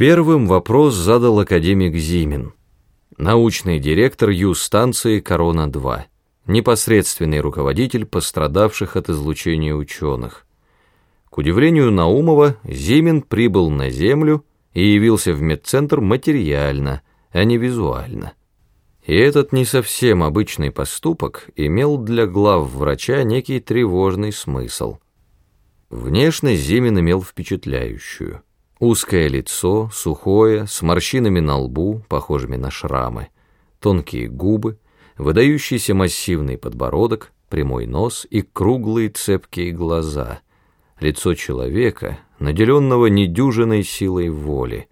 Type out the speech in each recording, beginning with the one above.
Первым вопрос задал академик Зимин, научный директор Ю-станции «Корона-2», непосредственный руководитель пострадавших от излучения ученых. К удивлению Наумова, Зимин прибыл на Землю и явился в медцентр материально, а не визуально. И этот не совсем обычный поступок имел для глав врача некий тревожный смысл. Внешность Зимин имел впечатляющую – Узкое лицо, сухое, с морщинами на лбу, похожими на шрамы, тонкие губы, выдающийся массивный подбородок, прямой нос и круглые цепкие глаза. Лицо человека, наделенного недюжиной силой воли,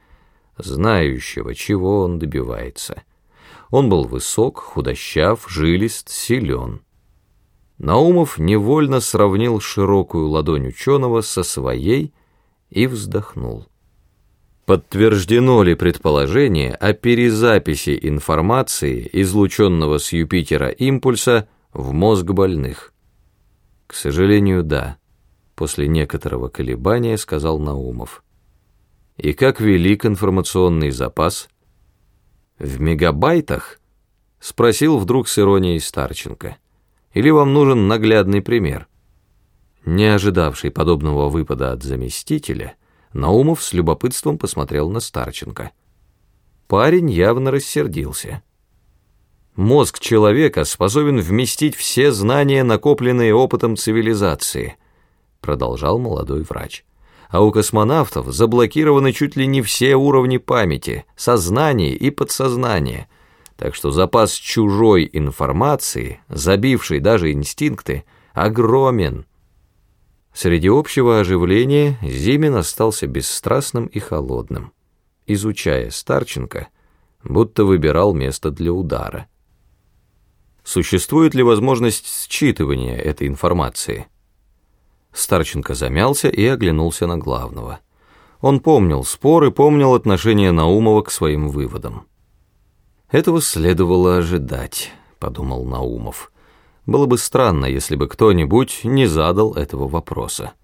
знающего, чего он добивается. Он был высок, худощав, жилист, силен. Наумов невольно сравнил широкую ладонь ученого со своей и вздохнул. Подтверждено ли предположение о перезаписи информации, излученного с Юпитера импульса, в мозг больных? К сожалению, да. После некоторого колебания сказал Наумов. И как велик информационный запас? В мегабайтах? Спросил вдруг с иронией Старченко. Или вам нужен наглядный пример? Не ожидавший подобного выпада от заместителя, Наумов с любопытством посмотрел на Старченко. Парень явно рассердился. Мозг человека способен вместить все знания, накопленные опытом цивилизации, продолжал молодой врач. А у космонавтов заблокированы чуть ли не все уровни памяти, сознания и подсознания. Так что запас чужой информации, забивший даже инстинкты, огромен. Среди общего оживления Зимин остался бесстрастным и холодным, изучая Старченко, будто выбирал место для удара. Существует ли возможность считывания этой информации? Старченко замялся и оглянулся на главного. Он помнил спор и помнил отношение Наумова к своим выводам. «Этого следовало ожидать», — подумал Наумов. Было бы странно, если бы кто-нибудь не задал этого вопроса.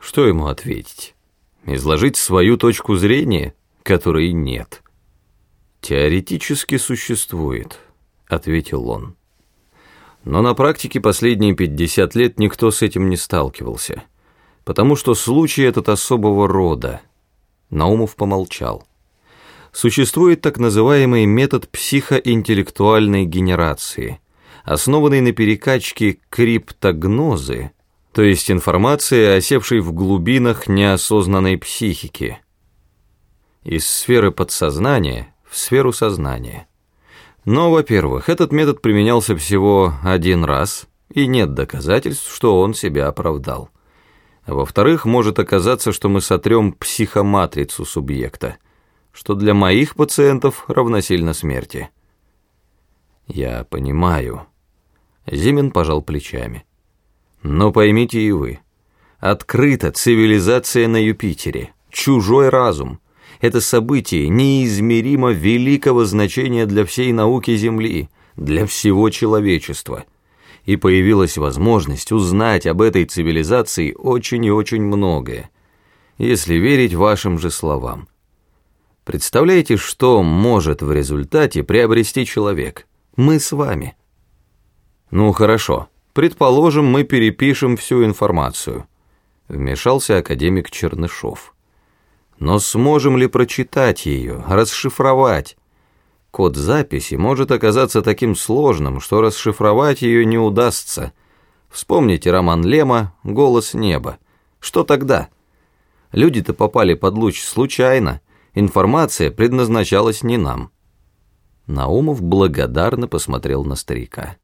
Что ему ответить? Изложить свою точку зрения, которой нет. «Теоретически существует», — ответил он. Но на практике последние 50 лет никто с этим не сталкивался, потому что случай этот особого рода. Наумов помолчал. Существует так называемый метод психоинтеллектуальной генерации — основанный на перекачке криптогнозы, то есть информации, осевшей в глубинах неосознанной психики, из сферы подсознания в сферу сознания. Но, во-первых, этот метод применялся всего один раз, и нет доказательств, что он себя оправдал. Во-вторых, может оказаться, что мы сотрем психоматрицу субъекта, что для моих пациентов равносильно смерти. Я понимаю, Зимин пожал плечами. Но поймите и вы, открыта цивилизация на Юпитере, чужой разум. Это событие неизмеримо великого значения для всей науки Земли, для всего человечества. И появилась возможность узнать об этой цивилизации очень и очень многое, если верить вашим же словам. Представляете, что может в результате приобрести человек? Мы с вами. «Ну хорошо, предположим, мы перепишем всю информацию», — вмешался академик Чернышов. «Но сможем ли прочитать ее, расшифровать? Код записи может оказаться таким сложным, что расшифровать ее не удастся. Вспомните роман Лема «Голос неба». Что тогда? Люди-то попали под луч случайно, информация предназначалась не нам». Наумов благодарно посмотрел на старика.